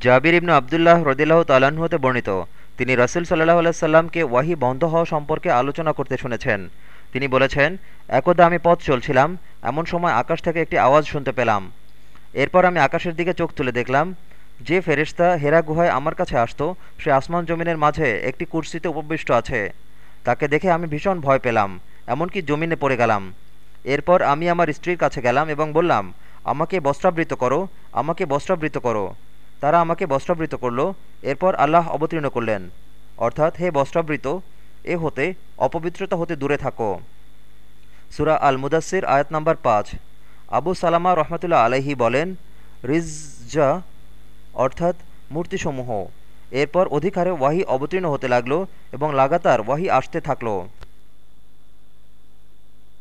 জাবির ইবনু আবদুল্লাহ রদিল্লাহ তালাহ হতে বর্ণিত, তিনি রসুল সাল্লাহ আলাইসাল্লামকে ওয়াহি বন্ধ হওয়া সম্পর্কে আলোচনা করতে শুনেছেন। তিনি বলেছেন, একদা আমি পথ চলছিলাম, এমন সময় আকাশ থেকে একটি আওয়াজ শুনতে পেলাম। এরপর আমি আকাশের দিকে চোখ তুলে দেখলাম, যে ফেরিস্তা হেরা গুহায় আমার কাছে আসতো, সে আসমান জমিনের মাঝে একটি কুর্সিতে উপবিষ্ট আছে। তাকে দেখে আমি ভীষণ ভয় পেলাম, এমনকি জমিনে পড়ে গেলাম। এরপর আমি আমার স্ত্রীর কাছে গেলাম এবং বললাম, আমাকে বস্ত্রাবৃত করো, আমাকে বস্ত্রাবৃত করো। তারা আমাকে বস্ত্রাবৃত করল, এরপর আল্লাহ অবতীর্ণ করলেন। অর্থাৎ হে বস্ত্রাবৃত, এ হতে, অপবিত্রতা হতে দূরে থাকো। সুরা আল মুদাসির আয়াত নাম্বার পাঁচ। আবু সালামা রহমতুল্লাহ আলহি বলেন রিজা অর্থাৎ মূর্তিসমূহ। এরপর অধিকারে ওয়াহি অবতীর্ণ হতে লাগল এবং লাগাতার ওয়াহি আসতে থাকল।